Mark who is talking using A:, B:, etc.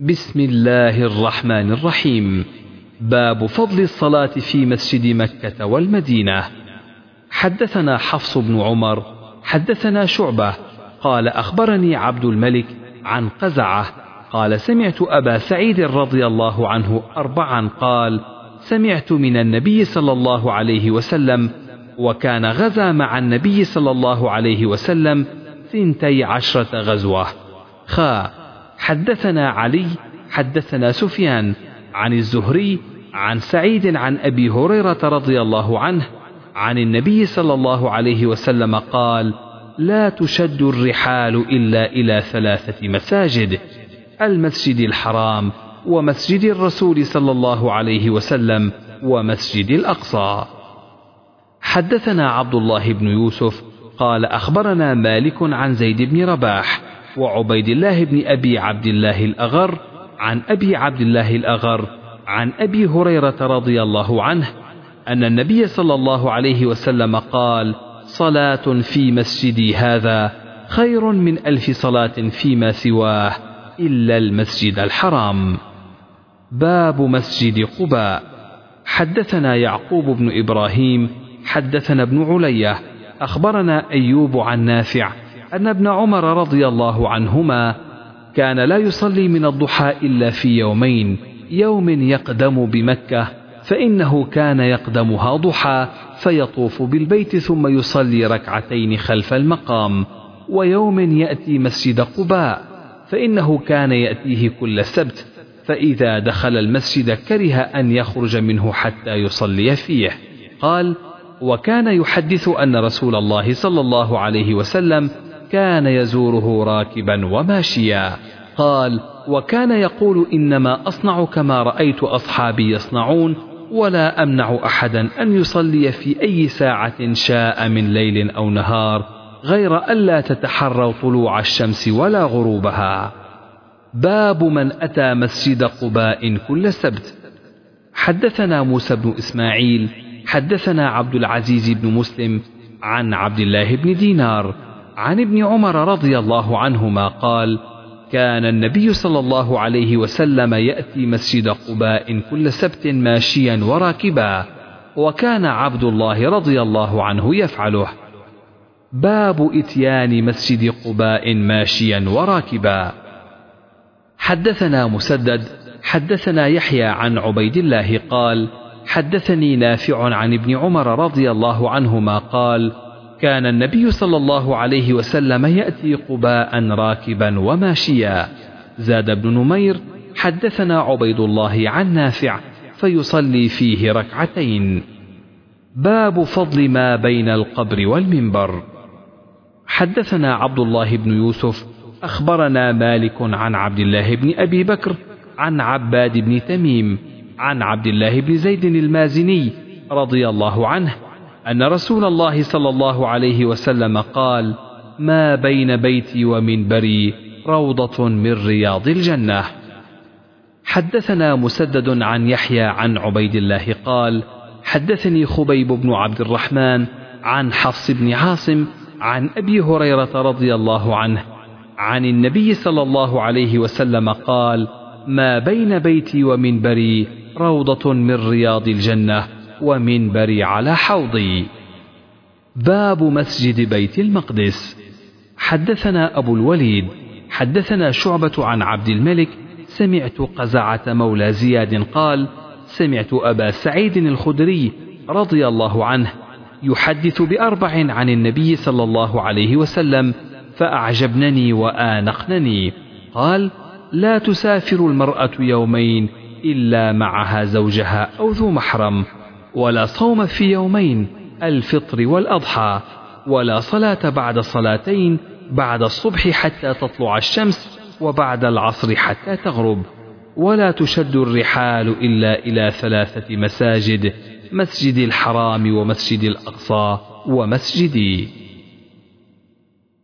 A: بسم الله الرحمن الرحيم. باب فضل الصلاة في مسجد مكة والمدينة. حدثنا حفص بن عمر حدثنا شعبة قال أخبرني عبد الملك عن قزعة قال سمعت أبا سعيد رضي الله عنه أربعا قال سمعت من النبي صلى الله عليه وسلم وكان غزا مع النبي صلى الله عليه وسلم ثنتي عشرة غزوة. خا حدثنا علي حدثنا سفيان عن الزهري عن سعيد عن أبي هريرة رضي الله عنه عن النبي صلى الله عليه وسلم قال لا تشد الرحال إلا إلى ثلاثة مساجد المسجد الحرام ومسجد الرسول صلى الله عليه وسلم ومسجد الأقصى. حدثنا عبد الله بن يوسف قال أخبرنا مالك عن زيد بن رباح وعبيد الله بن أبي عبد الله الأغر عن أبي عبد الله الأغر عن أبي هريرة رضي الله عنه أن النبي صلى الله عليه وسلم قال صلاة في مسجدي هذا خير من ألف صلاة فيما سواه إلا المسجد الحرام. باب مسجد قباء. حدثنا يعقوب بن إبراهيم حدثنا ابن علية أخبرنا أيوب عن نافع أن ابن عمر رضي الله عنهما كان لا يصلي من الضحى إلا في يومين يوم يقدم بمكة فإنه كان يقدمها ضحى فيطوف بالبيت ثم يصلي ركعتين خلف المقام ويوم يأتي مسجد قباء فإنه كان يأتيه كل سبت فإذا دخل المسجد كره أن يخرج منه حتى يصلي فيه. قال وكان يحدث أن رسول الله صلى الله عليه وسلم كان يزوره راكبا وماشيا. قال وكان يقول إنما أصنع كما رأيت أصحابي يصنعون ولا أمنع أحدا أن يصلي في أي ساعة شاء من ليل أو نهار غير ألا تتحروا طلوع الشمس ولا غروبها. باب من أتى مسجد قباء كل سبت. حدثنا موسى بن إسماعيل حدثنا عبد العزيز بن مسلم عن عبد الله بن دينار عن ابن عمر رضي الله عنهما قال كان النبي صلى الله عليه وسلم يأتي مسجد قباء كل سبت ماشيا وراكبا وكان عبد الله رضي الله عنه يفعله. باب إتيان مسجد قباء ماشيا وراكبا حدثنا مسدد حدثنا يحيى عن عبيد الله قال حدثني نافع عن ابن عمر رضي الله عنهما قال كان النبي صلى الله عليه وسلم يأتي قباء راكبا وماشيا. زاد بن نمير حدثنا عبيد الله عن نافع فيصلي فيه ركعتين. باب فضل ما بين القبر والمنبر. حدثنا عبد الله بن يوسف أخبرنا مالك عن عبد الله بن أبي بكر عن عباد بن تميم عن عبد الله بن زيد المازني رضي الله عنه أن رسول الله صلى الله عليه وسلم قال ما بين بيتي ومنبري روضة من رياض الجنة. حدثنا مسدد عن يحيى عن عبيد الله قال حدثني خبيب بن عبد الرحمن عن حفص بن عاصم عن أبي هريرة رضي الله عنه عن النبي صلى الله عليه وسلم قال ما بين بيتي ومنبري روضة من رياض الجنة. ومنبري على حوضي باب مسجد بيت المقدس. حدثنا أبو الوليد حدثنا شعبة عن عبد الملك سمعت قزعة مولى زياد قال سمعت أبا سعيد الخدري رضي الله عنه يحدث بأربع عن النبي صلى الله عليه وسلم فأعجبنني وآنقنني. قال لا تسافر المرأة يومين إلا معها زوجها أو ذو محرم. ولا صوم في يومين الفطر والأضحى ولا صلاة بعد صلاتين بعد الصبح حتى تطلع الشمس وبعد العصر حتى تغرب. ولا تشد الرحال إلا إلى ثلاثة مساجد مسجد الحرام ومسجد الأقصى ومسجدي.